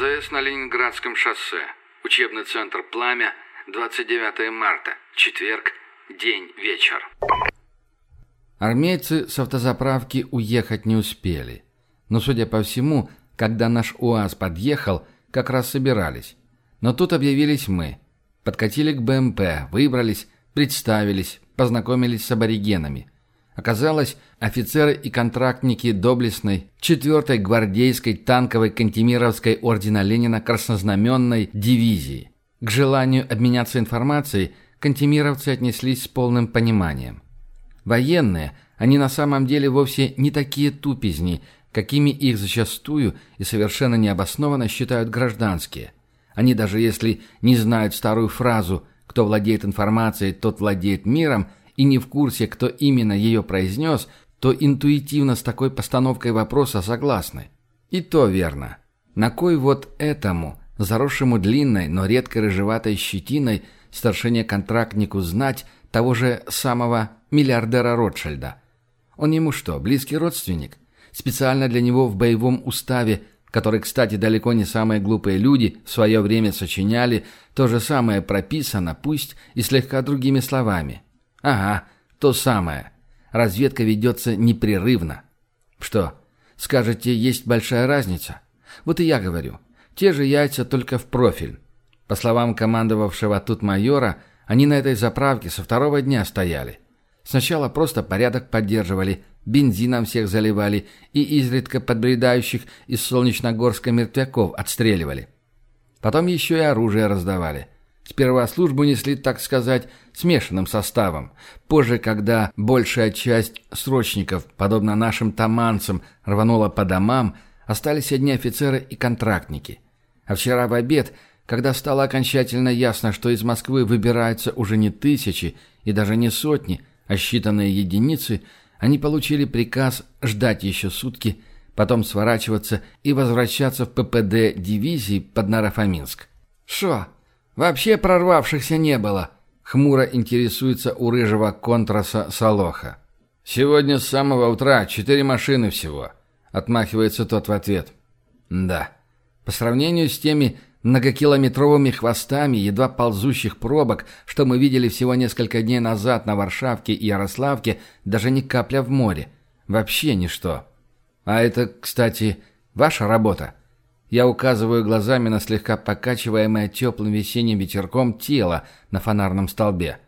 АЗС на Ленинградском шоссе. Учебный центр «Пламя», 29 марта, четверг, день, вечер. Армейцы с автозаправки уехать не успели. Но, судя по всему, когда наш УАЗ подъехал, как раз собирались. Но тут объявились мы. Подкатили к БМП, выбрались, представились, познакомились с аборигенами. Оказалось, офицеры и контрактники доблестной 4-й гвардейской танковой Кантемировской ордена Ленина краснознаменной дивизии. К желанию обменяться информацией кантемировцы отнеслись с полным пониманием. Военные, они на самом деле вовсе не такие тупизни, какими их зачастую и совершенно необоснованно считают гражданские. Они даже если не знают старую фразу «кто владеет информацией, тот владеет миром», и не в курсе, кто именно ее произнес, то интуитивно с такой постановкой вопроса согласны. И то верно. На кой вот этому, заросшему длинной, но редко рыжеватой щетиной, старшине-контрактнику знать того же самого миллиардера Ротшильда? Он ему что, близкий родственник? Специально для него в боевом уставе, который, кстати, далеко не самые глупые люди в свое время сочиняли, то же самое прописано, пусть и слегка другими словами – Ага, то самое. Разведка ведется непрерывно. Что, скажете, есть большая разница? Вот и я говорю. Те же яйца, только в профиль. По словам командовавшего тут майора, они на этой заправке со второго дня стояли. Сначала просто порядок поддерживали, бензином всех заливали и изредка подбредающих из Солнечногорска мертвяков отстреливали. Потом еще и оружие раздавали – Сперва службу несли, так сказать, смешанным составом. Позже, когда большая часть срочников, подобно нашим таманцам, рванула по домам, остались одни офицеры и контрактники. А вчера в обед, когда стало окончательно ясно, что из Москвы выбираются уже не тысячи и даже не сотни, а считанные единицы, они получили приказ ждать еще сутки, потом сворачиваться и возвращаться в ППД дивизии под Нарафаминск. «Шо?» «Вообще прорвавшихся не было», — хмуро интересуется у рыжего контраса Солоха. «Сегодня с самого утра четыре машины всего», — отмахивается тот в ответ. «Да. По сравнению с теми многокилометровыми хвостами едва ползущих пробок, что мы видели всего несколько дней назад на Варшавке и Ярославке, даже ни капля в море. Вообще ничто. А это, кстати, ваша работа?» Я указываю глазами на слегка покачиваемое теплым весенним ветерком тело на фонарном столбе.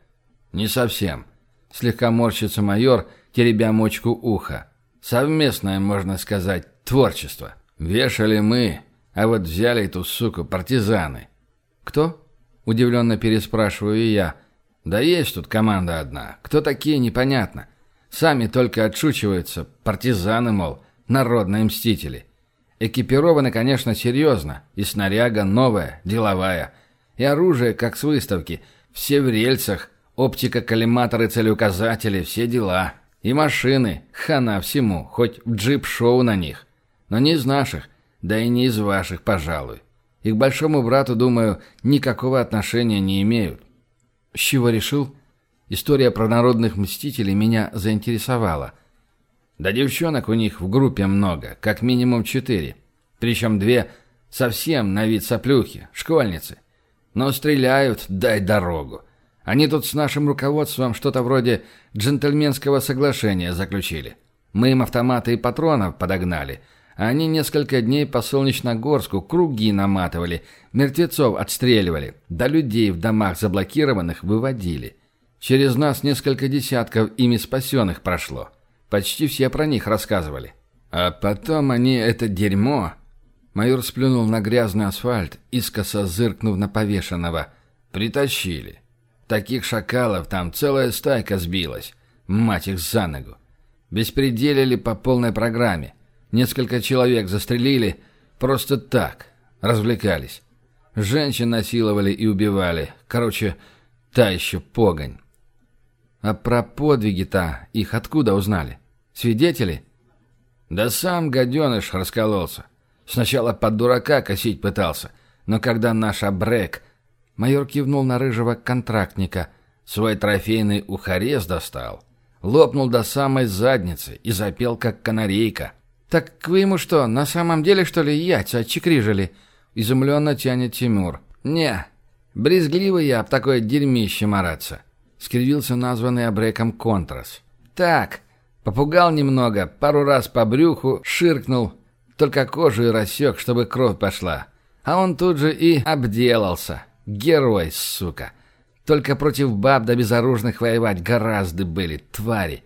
«Не совсем». Слегка морщится майор, теребя мочку уха. «Совместное, можно сказать, творчество. Вешали мы, а вот взяли эту суку партизаны». «Кто?» – удивленно переспрашиваю я. «Да есть тут команда одна. Кто такие, непонятно. Сами только отшучиваются. Партизаны, мол, народные мстители». Экипированы, конечно, серьезно. И снаряга новая, деловая. И оружие, как с выставки. Все в рельсах. Оптика, коллиматоры, целеуказатели, все дела. И машины. Хана всему. Хоть в джип-шоу на них. Но не из наших. Да и не из ваших, пожалуй. И к большому брату, думаю, никакого отношения не имеют. С чего решил? История про народных мстителей меня заинтересовала – да девчонок у них в группе много, как минимум четыре. Причем две совсем на вид соплюхи, школьницы. Но стреляют, дай дорогу. Они тут с нашим руководством что-то вроде джентльменского соглашения заключили. Мы им автоматы и патронов подогнали, а они несколько дней по Солнечногорску круги наматывали, мертвецов отстреливали, да людей в домах заблокированных выводили. Через нас несколько десятков ими спасенных прошло. Почти все про них рассказывали. А потом они это дерьмо... Майор сплюнул на грязный асфальт, искоса зыркнув на повешенного. Притащили. Таких шакалов там целая стайка сбилась. Мать их за ногу. Беспределили по полной программе. Несколько человек застрелили просто так. Развлекались. Женщин насиловали и убивали. Короче, та еще погонь. А про подвиги-то их откуда узнали? Свидетели? Да сам гаденыш раскололся. Сначала под дурака косить пытался, но когда наш обрек... Майор кивнул на рыжего контрактника. Свой трофейный ухарез достал. Лопнул до самой задницы и запел, как канарейка. «Так вы ему что, на самом деле, что ли, яйца отчекрижили?» — изумленно тянет Тимур. «Не, брезгливый я об такое дерьмище мараться», — скривился названный Абреком Контрас. «Так, попугал немного, пару раз по брюху, ширкнул, только кожу и рассек, чтобы кровь пошла. А он тут же и обделался. Герой, сука. Только против баб да безоружных воевать гораздо были, твари.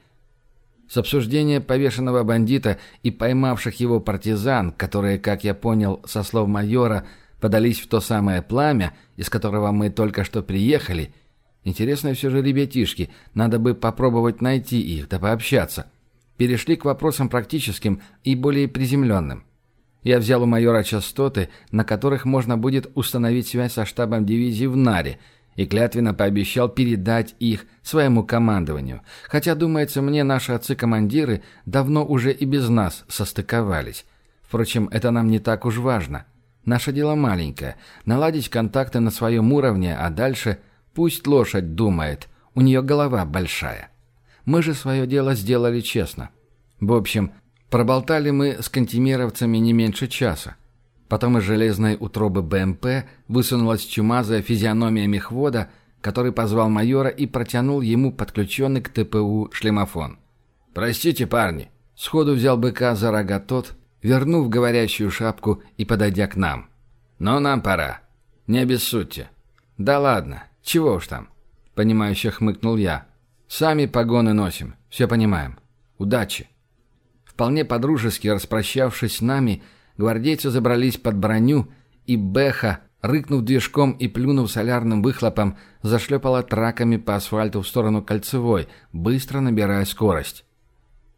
С обсуждения повешенного бандита и поймавших его партизан, которые, как я понял, со слов майора, подались в то самое пламя, из которого мы только что приехали. Интересно все же ребятишки, надо бы попробовать найти их, да пообщаться. Перешли к вопросам практическим и более приземленным. Я взял у майора частоты, на которых можно будет установить связь со штабом дивизии в Наре – и клятвенно пообещал передать их своему командованию. Хотя, думается мне, наши отцы-командиры давно уже и без нас состыковались. Впрочем, это нам не так уж важно. Наше дело маленькое – наладить контакты на своем уровне, а дальше пусть лошадь думает, у нее голова большая. Мы же свое дело сделали честно. В общем, проболтали мы с кантемировцами не меньше часа. Потом из железной утробы БМП высунулась чумазая физиономия мехвода, который позвал майора и протянул ему подключенный к ТПУ шлемофон. «Простите, парни!» Сходу взял быка за рога тот, вернув говорящую шапку и подойдя к нам. «Но нам пора. Не обессудьте». «Да ладно, чего уж там?» Понимающе хмыкнул я. «Сами погоны носим, все понимаем. Удачи!» Вполне подружески распрощавшись с нами, гвардейцы забрались под броню, и Беха, рыкнув движком и плюнув солярным выхлопом, зашлепала траками по асфальту в сторону Кольцевой, быстро набирая скорость.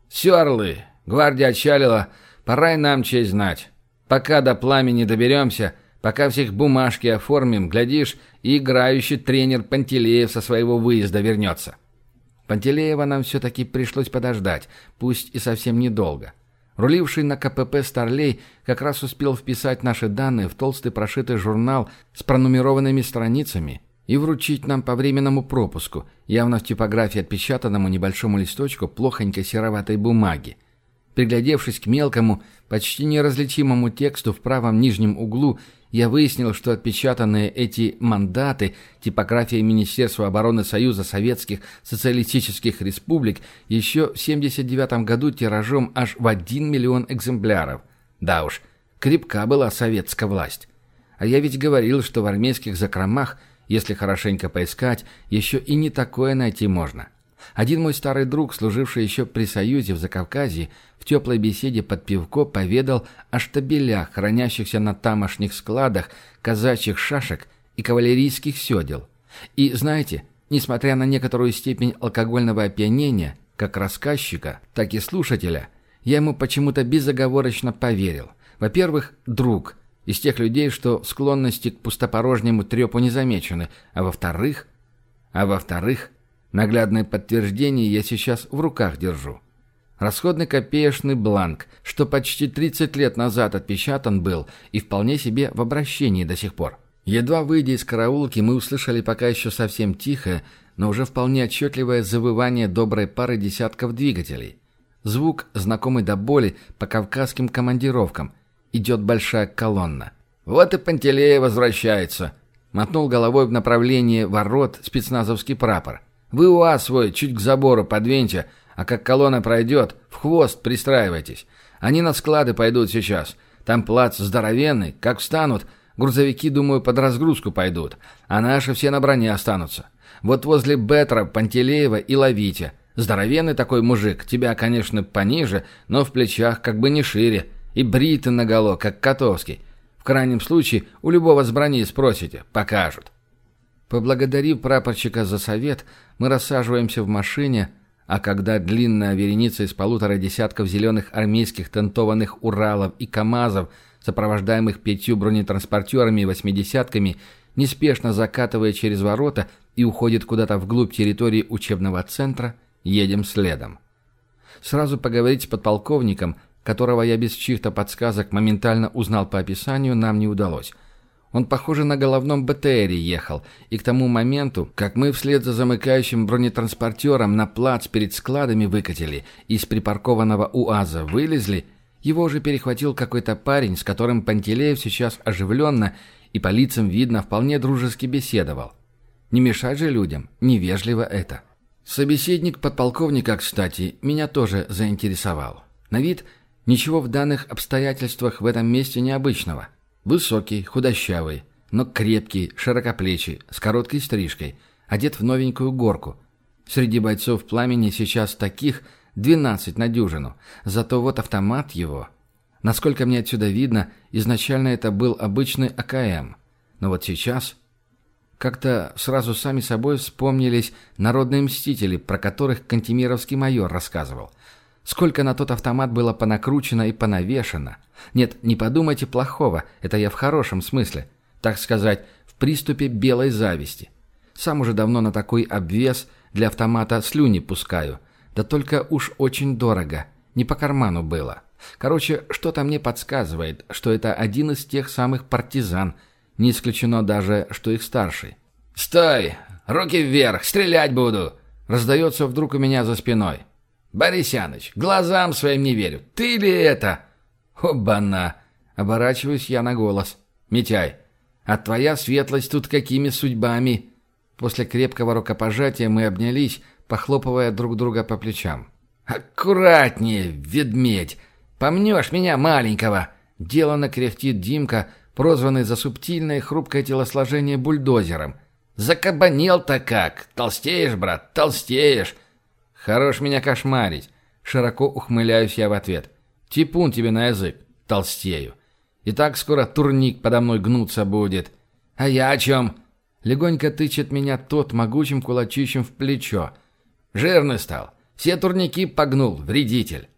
«Все, орлы! Гвардия отчалила. Пора и нам честь знать. Пока до пламени доберемся, пока всех бумажки оформим, глядишь, и играющий тренер Пантелеев со своего выезда вернется». Пантелеева нам все-таки пришлось подождать, пусть и совсем недолго. Руливший на КПП Старлей как раз успел вписать наши данные в толстый прошитый журнал с пронумерованными страницами и вручить нам по временному пропуску, явно в типографии отпечатанному небольшому листочку плохонькой сероватой бумаги. Приглядевшись к мелкому, почти неразличимому тексту в правом нижнем углу, я выяснил, что отпечатанные эти мандаты типографии Министерства обороны Союза Советских Социалистических Республик еще в 1979 году тиражом аж в 1 миллион экземпляров. Да уж, крепка была советская власть. А я ведь говорил, что в армейских закромах, если хорошенько поискать, еще и не такое найти можно. Один мой старый друг, служивший еще при Союзе в Закавказье, в теплой беседе под пивко поведал о штабелях, хранящихся на тамошних складах казачьих шашек и кавалерийских седел. И, знаете, несмотря на некоторую степень алкогольного опьянения, как рассказчика, так и слушателя, я ему почему-то безоговорочно поверил. Во-первых, друг, из тех людей, что склонности к пустопорожнему трепу не замечены, а во-вторых... А во-вторых, Наглядное подтверждение я сейчас в руках держу. Расходный копеечный бланк, что почти 30 лет назад отпечатан был и вполне себе в обращении до сих пор. Едва выйдя из караулки, мы услышали пока еще совсем тихое, но уже вполне отчетливое завывание доброй пары десятков двигателей. Звук, знакомый до боли по кавказским командировкам. Идет большая колонна. «Вот и Пантелея возвращается!» Мотнул головой в направлении ворот спецназовский прапор. Вы УАЗ свой чуть к забору подвиньте, а как колонна пройдет, в хвост пристраивайтесь. Они на склады пойдут сейчас. Там плац здоровенный, как встанут, грузовики, думаю, под разгрузку пойдут, а наши все на броне останутся. Вот возле Бетра, Пантелеева и ловите. Здоровенный такой мужик, тебя, конечно, пониже, но в плечах как бы не шире, и бритый наголо, как Котовский. В крайнем случае, у любого с брони спросите, покажут. Поблагодарив прапорщика за совет, мы рассаживаемся в машине, а когда длинная вереница из полутора десятков зеленых армейских тентованных Уралов и КАМАЗов, сопровождаемых пятью бронетранспортерами и восьмидесятками, неспешно закатывая через ворота и уходит куда-то вглубь территории учебного центра, едем следом. Сразу поговорить с подполковником, которого я без чьих-то подсказок моментально узнал по описанию, нам не удалось – он, похоже, на головном БТРе ехал, и к тому моменту, как мы вслед за замыкающим бронетранспортером на плац перед складами выкатили, из припаркованного УАЗа вылезли, Его уже перехватил какой-то парень, с которым Пантелеев сейчас оживленно и по лицам видно вполне дружески беседовал. Не мешать же людям, невежливо это. Собеседник подполковника, кстати, меня тоже заинтересовал. На вид ничего в данных обстоятельствах в этом месте необычного. Высокий, худощавый, но крепкий, широкоплечий, с короткой стрижкой, одет в новенькую горку. Среди бойцов пламени сейчас таких 12 на дюжину. Зато вот автомат его... Насколько мне отсюда видно, изначально это был обычный АКМ. Но вот сейчас... Как-то сразу сами собой вспомнились народные мстители, про которых Кантемировский майор рассказывал. Сколько на тот автомат было понакручено и понавешено. Нет, не подумайте плохого, это я в хорошем смысле. Так сказать, в приступе белой зависти. Сам уже давно на такой обвес для автомата слюни пускаю. Да только уж очень дорого. Не по карману было. Короче, что-то мне подсказывает, что это один из тех самых партизан. Не исключено даже, что их старший. «Стой! Руки вверх! Стрелять буду!» Раздается вдруг у меня за спиной. «Борисяныч, глазам своим не верю. Ты ли это?» «Обана!» Оборачиваюсь я на голос. «Митяй, а твоя светлость тут какими судьбами?» После крепкого рукопожатия мы обнялись, похлопывая друг друга по плечам. «Аккуратнее, ведмедь! Помнешь меня, маленького!» Делано кряхтит Димка, прозванный за субтильное хрупкое телосложение бульдозером. «Закабанел-то как! Толстеешь, брат, толстеешь!» «Хорош меня кошмарить!» Широко ухмыляюсь я в ответ. «Типун тебе на язык! Толстею!» «И так скоро турник подо мной гнуться будет!» «А я о чем?» Легонько тычет меня тот могучим кулачищем в плечо. «Жирный стал! Все турники погнул, вредитель!»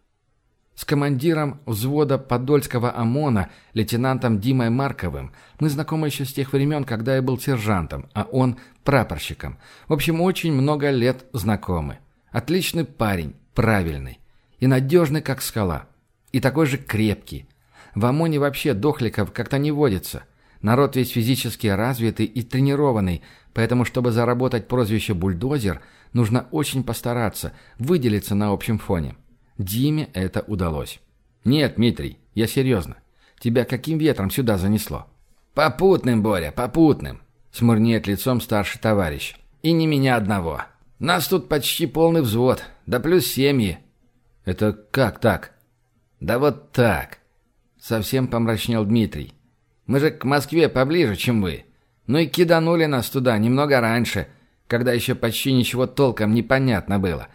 С командиром взвода Подольского ОМОНа, лейтенантом Димой Марковым, мы знакомы еще с тех времен, когда я был сержантом, а он прапорщиком. В общем, очень много лет знакомы. Отличный парень, правильный. И надежный, как скала. И такой же крепкий. В ОМОНе вообще дохликов как-то не водится. Народ весь физически развитый и тренированный, поэтому, чтобы заработать прозвище «бульдозер», нужно очень постараться, выделиться на общем фоне. Диме это удалось. «Нет, Дмитрий, я серьезно. Тебя каким ветром сюда занесло?» «Попутным, Боря, попутным!» — смурнеет лицом старший товарищ. «И не меня одного. Нас тут почти полный взвод, да плюс семьи». «Это как так?» «Да вот так!» — совсем помрачнел Дмитрий. Мы же к Москве поближе, чем вы. Ну и киданули нас туда немного раньше, когда еще почти ничего толком непонятно было.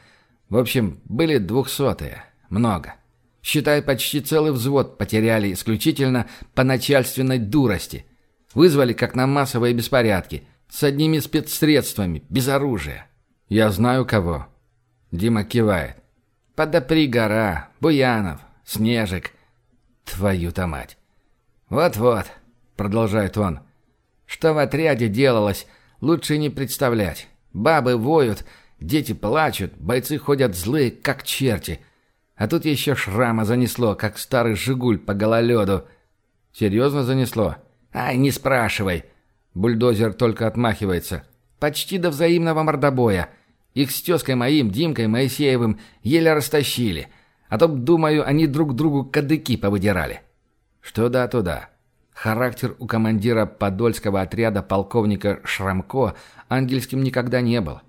В общем, были двухсотые. Много. Считай, почти целый взвод потеряли исключительно по начальственной дурости. Вызвали как на массовые беспорядки. С одними спецсредствами, без оружия. Я знаю кого. Дима кивает. Подопри гора, Буянов, Снежик. Твою-то мать. Вот-вот. — продолжает он. «Что в отряде делалось, лучше не представлять. Бабы воют, дети плачут, бойцы ходят злые, как черти. А тут еще шрама занесло, как старый «Жигуль» по гололеду». «Серьезно занесло?» «Ай, не спрашивай!» Бульдозер только отмахивается. «Почти до взаимного мордобоя. Их с тезкой моим, Димкой Моисеевым, еле растащили. А то, думаю, они друг другу кадыки повыдирали». «Что да, туда». Характер у командира подольского отряда полковника Шрамко ангельским никогда не был.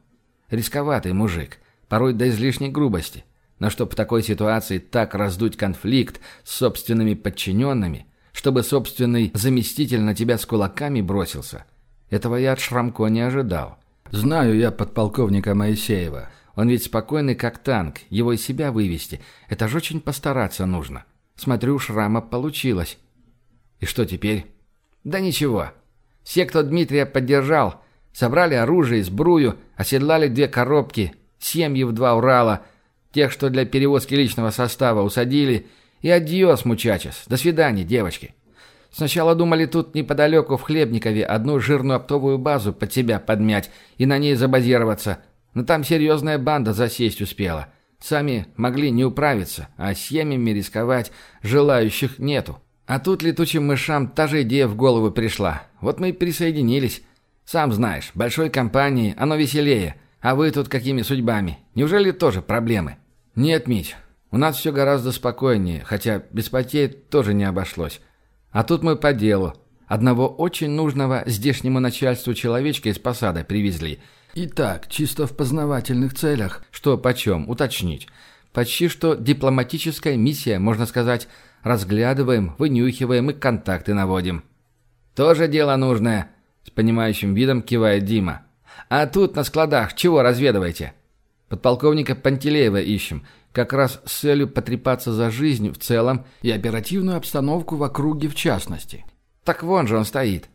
Рисковатый мужик, порой до излишней грубости. Но чтоб в такой ситуации так раздуть конфликт с собственными подчиненными, чтобы собственный заместитель на тебя с кулаками бросился, этого я от Шрамко не ожидал. Знаю я подполковника Моисеева. Он ведь спокойный как танк, его из себя вывести. Это же очень постараться нужно. Смотрю, Шрама получилось. И что теперь? Да ничего. Все, кто Дмитрия поддержал, собрали оружие сбрую, оседлали две коробки, семьи в два Урала, тех, что для перевозки личного состава усадили, и адьос, мучачес. До свидания, девочки. Сначала думали тут неподалеку в Хлебникове одну жирную оптовую базу под себя подмять и на ней забазироваться. Но там серьезная банда засесть успела. Сами могли не управиться, а семьями рисковать желающих нету. А тут летучим мышам та же идея в голову пришла. Вот мы и присоединились. Сам знаешь, большой компании оно веселее. А вы тут какими судьбами? Неужели тоже проблемы? Нет, Мить. У нас все гораздо спокойнее, хотя без потерь тоже не обошлось. А тут мы по делу. Одного очень нужного здешнему начальству человечка из посада привезли. И так, чисто в познавательных целях, что почем, уточнить. Почти что дипломатическая миссия, можно сказать, разглядываем, вынюхиваем и контакты наводим. «Тоже дело нужное», — с понимающим видом кивает Дима. «А тут на складах чего разведываете?» «Подполковника Пантелеева ищем, как раз с целью потрепаться за жизнь в целом и оперативную обстановку в округе в частности. Так вон же он стоит».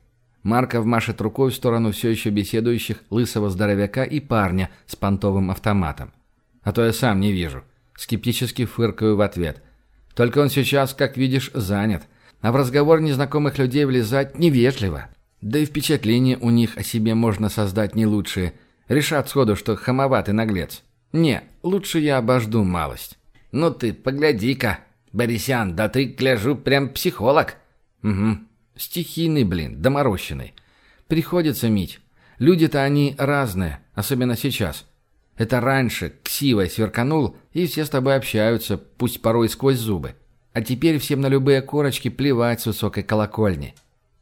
Марков машет рукой в сторону все еще беседующих лысого здоровяка и парня с понтовым автоматом. «А то я сам не вижу». Скептически фыркаю в ответ. «Только он сейчас, как видишь, занят. А в разговор незнакомых людей влезать невежливо. Да и впечатление у них о себе можно создать не лучшие. Решат сходу, что хамоватый наглец. Не, лучше я обожду малость. Ну ты, погляди-ка, Борисян, да ты, гляжу, прям психолог. Угу. Стихийный, блин, доморощенный. Приходится, Мить. Люди-то они разные, особенно сейчас. Это раньше ксивой сверканул, и все с тобой общаются, пусть порой сквозь зубы. А теперь всем на любые корочки плевать с высокой колокольни.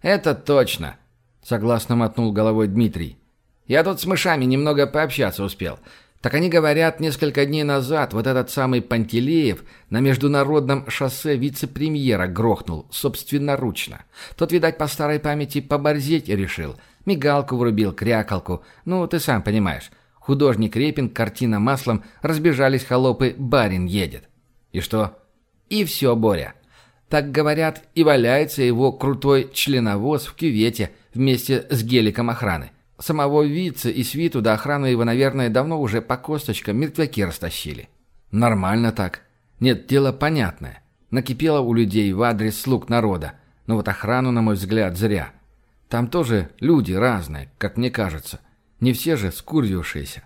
«Это точно!» — согласно мотнул головой Дмитрий. «Я тут с мышами немного пообщаться успел. Так они говорят, несколько дней назад вот этот самый Пантелеев на международном шоссе вице-премьера грохнул собственноручно. Тот, видать, по старой памяти поборзеть решил. Мигалку врубил, крякалку. Ну, ты сам понимаешь. Художник Репин, картина маслом, разбежались холопы, барин едет. И что? И все, Боря. Так говорят, и валяется его крутой членовоз в кювете вместе с геликом охраны. Самого вице и свиту до охраны его, наверное, давно уже по косточкам мертвяки растащили. Нормально так. Нет, дело понятное. Накипело у людей в адрес слуг народа. Но вот охрану, на мой взгляд, зря. Там тоже люди разные, как мне кажется. Не все же скурвившиеся.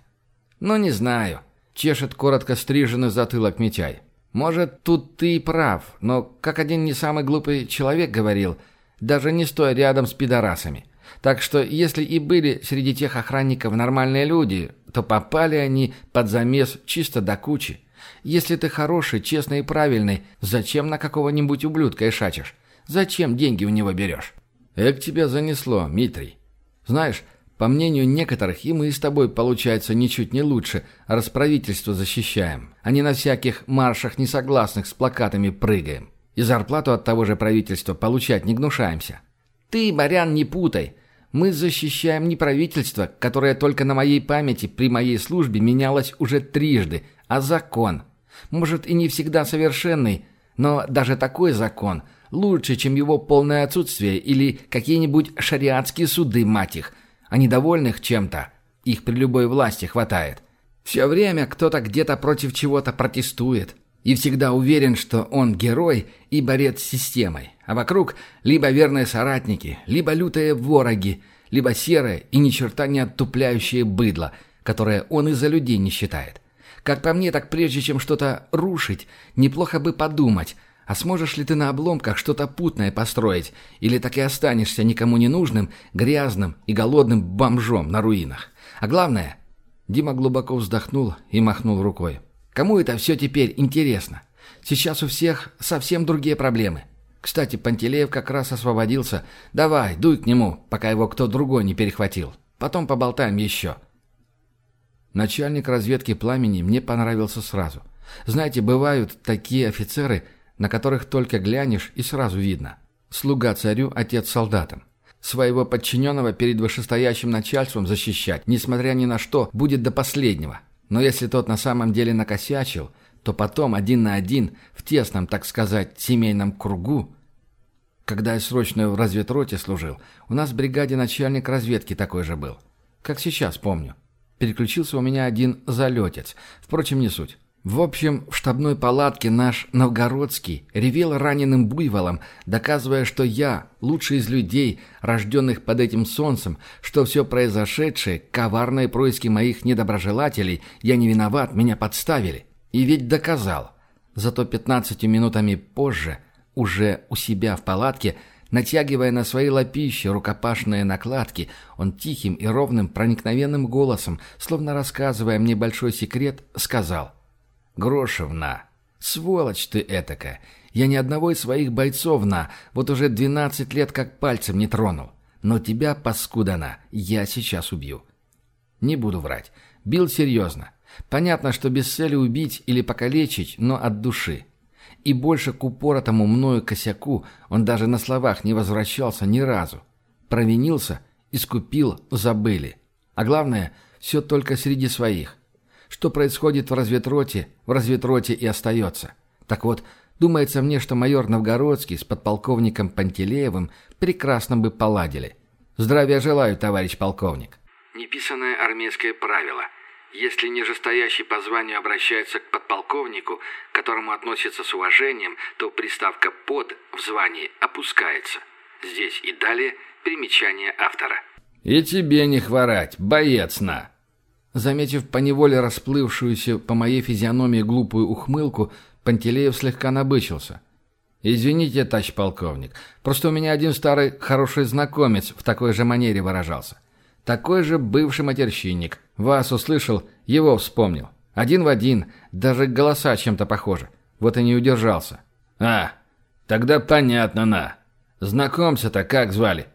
Ну, не знаю. Чешет коротко стриженный затылок Митяй. Может, тут ты и прав, но, как один не самый глупый человек говорил, даже не стоя рядом с пидорасами. Так что, если и были среди тех охранников нормальные люди, то попали они под замес чисто до кучи. Если ты хороший, честный и правильный, зачем на какого-нибудь ублюдка и шачешь? Зачем деньги у него берешь? Эк тебя занесло, Митрий. Знаешь, по мнению некоторых, и мы с тобой, получается, ничуть не лучше, раз правительство защищаем, а не на всяких маршах несогласных с плакатами прыгаем. И зарплату от того же правительства получать не гнушаемся. Ты, Барян, не путай. Мы защищаем не правительство, которое только на моей памяти при моей службе менялось уже трижды, а закон. Может, и не всегда совершенный, но даже такой закон лучше, чем его полное отсутствие или какие-нибудь шариатские суды, мать их – а недовольных чем-то их при любой власти хватает. Все время кто-то где-то против чего-то протестует и всегда уверен, что он герой и борец с системой, а вокруг либо верные соратники, либо лютые вороги, либо серые и ни черта не оттупляющие быдло, которое он из-за людей не считает. Как по мне, так прежде чем что-то рушить, неплохо бы подумать, а сможешь ли ты на обломках что-то путное построить, или так и останешься никому не нужным, грязным и голодным бомжом на руинах? А главное...» Дима глубоко вздохнул и махнул рукой. «Кому это все теперь интересно? Сейчас у всех совсем другие проблемы. Кстати, Пантелеев как раз освободился. Давай, дуй к нему, пока его кто другой не перехватил. Потом поболтаем еще». Начальник разведки пламени мне понравился сразу. Знаете, бывают такие офицеры – на которых только глянешь и сразу видно. Слуга царю, отец солдатам. Своего подчиненного перед вышестоящим начальством защищать, несмотря ни на что, будет до последнего. Но если тот на самом деле накосячил, то потом один на один, в тесном, так сказать, семейном кругу... Когда я срочно в разведроте служил, у нас в бригаде начальник разведки такой же был. Как сейчас помню. Переключился у меня один залетец. Впрочем, не суть. В общем, в штабной палатке наш Новгородский ревел раненым буйволом, доказывая, что я, лучший из людей, рожденных под этим солнцем, что все произошедшее, коварные происки моих недоброжелателей, я не виноват, меня подставили. И ведь доказал. Зато пятнадцатью минутами позже, уже у себя в палатке, натягивая на свои лапищи рукопашные накладки, он тихим и ровным проникновенным голосом, словно рассказывая мне большой секрет, сказал – Грошевна, Сволочь ты этакая. Я ни одного из своих бойцов на, вот уже двенадцать лет как пальцем не тронул. Но тебя, паскудана, я сейчас убью. Не буду врать. Бил серьезно. Понятно, что без цели убить или покалечить, но от души. И больше к упоротому мною косяку он даже на словах не возвращался ни разу. Провинился, искупил, забыли. А главное, все только среди своих. Что происходит в разведроте, в разведроте и остается. Так вот, думается мне, что майор Новгородский с подполковником Пантелеевым прекрасно бы поладили. Здравия желаю, товарищ полковник. Неписанное армейское правило. Если нижестоящий по званию обращается к подполковнику, к которому относится с уважением, то приставка «под» в звании опускается. Здесь и далее примечание автора. «И тебе не хворать, боец на!» Заметив поневоле расплывшуюся по моей физиономии глупую ухмылку, Пантелеев слегка набычился. «Извините, тач полковник, просто у меня один старый хороший знакомец в такой же манере выражался. Такой же бывший матерщинник. Вас услышал, его вспомнил. Один в один, даже голоса чем-то похожи. Вот и не удержался. А, тогда понятно, на. Знакомься-то как звали?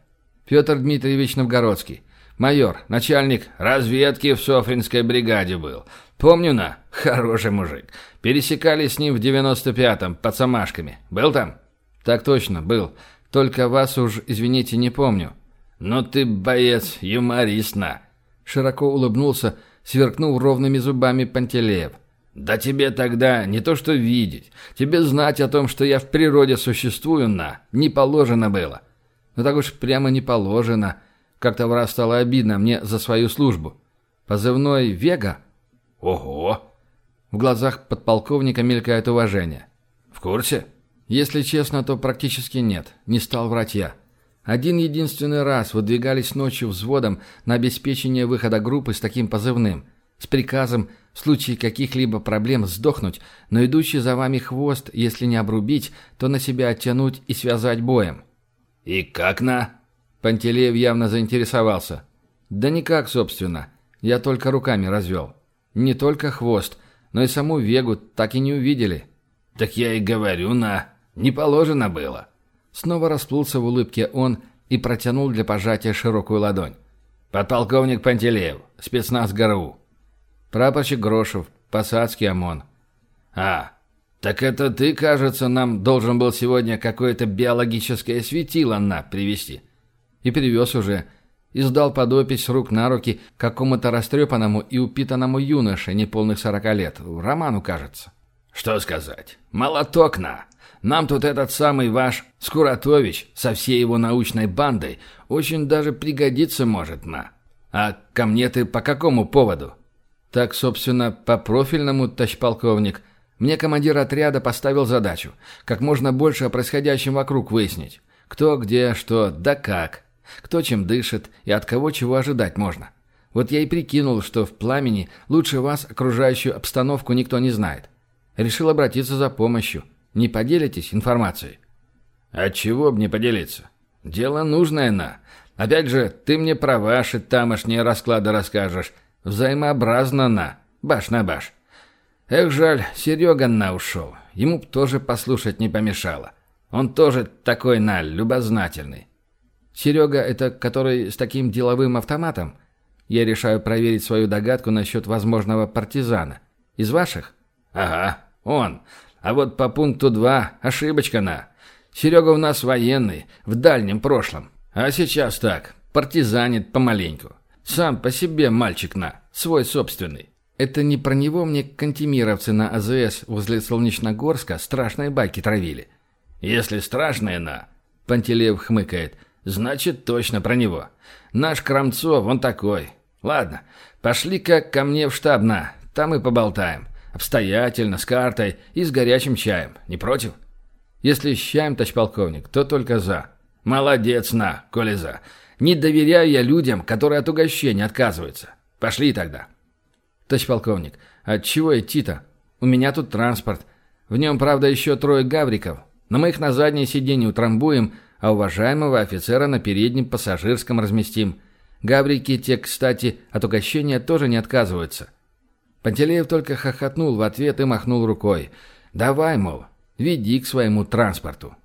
Петр Дмитриевич Новгородский. Майор, начальник разведки в Софринской бригаде был. Помню, на, хороший мужик. Пересекались с ним в 95-м под Самашками. Был там? Так точно, был. Только вас уж, извините, не помню. «Ну ты, боец, юморист, на!» Широко улыбнулся, сверкнув ровными зубами Пантелеев. «Да тебе тогда не то что видеть. Тебе знать о том, что я в природе существую, на, не положено было». «Ну так уж прямо не положено». Как-то в раз стало обидно мне за свою службу. Позывной «Вега»? «Ого!» В глазах подполковника мелькает уважение. «В курсе?» «Если честно, то практически нет. Не стал врать я». Один единственный раз выдвигались ночью взводом на обеспечение выхода группы с таким позывным, с приказом в случае каких-либо проблем сдохнуть, но идущий за вами хвост, если не обрубить, то на себя оттянуть и связать боем. «И как на?» Пантелеев явно заинтересовался. «Да никак, собственно. Я только руками развел. Не только хвост, но и саму Вегу так и не увидели». «Так я и говорю, на. Не положено было». Снова расплылся в улыбке он и протянул для пожатия широкую ладонь. «Подполковник Пантелеев, спецназ ГРУ». «Прапорщик Грошев, посадский ОМОН». «А, так это ты, кажется, нам должен был сегодня какое-то биологическое светило на привезти». «И привез уже». И сдал подопись рук на руки какому-то растрепанному и упитанному юноше неполных сорока лет. Роману, кажется. «Что сказать? Молоток на!» Нам тут этот самый ваш Скуратович со всей его научной бандой очень даже пригодиться может на. А ко мне ты по какому поводу? Так, собственно, по профильному, товарищ Мне командир отряда поставил задачу как можно больше о происходящем вокруг выяснить. Кто, где, что, да как. Кто чем дышит и от кого чего ожидать можно. Вот я и прикинул, что в пламени лучше вас окружающую обстановку никто не знает. Решил обратиться за помощью. Не поделитесь информацией?» «А чего б не поделиться? Дело нужное, на. Опять же, ты мне про ваши тамошние расклады расскажешь. Взаимообразно, на. Баш на баш. Эх, жаль, Серега на ушел. Ему б тоже послушать не помешало. Он тоже такой, на, любознательный». «Серега — это который с таким деловым автоматом?» Я решаю проверить свою догадку насчет возможного партизана. Из ваших? Ага, он. А вот по пункту 2 ошибочка на. Серега у нас военный, в дальнем прошлом. А сейчас так, партизанит помаленьку. Сам по себе мальчик на, свой собственный. Это не про него мне кантемировцы на АЗС возле Солнечногорска страшные байки травили. Если страшные на, Пантелеев хмыкает, значит точно про него. Наш Крамцов, он такой. Ладно, пошли-ка ко мне в штаб на, там и поболтаем. Обстоятельно, с картой и с горячим чаем. Не против? Если с чаем, полковник, то только за. Молодец, на, коли за. Не доверяю я людям, которые от угощения отказываются. Пошли тогда. полковник, от чего идти-то? У меня тут транспорт. В нем, правда, еще трое гавриков. Но мы их на заднее сиденье утрамбуем, а уважаемого офицера на переднем пассажирском разместим. Гаврики те, кстати, от угощения тоже не отказываются. Пантелеев только хохотнул в ответ и махнул рукой. Давай, мол, веди к своему транспорту.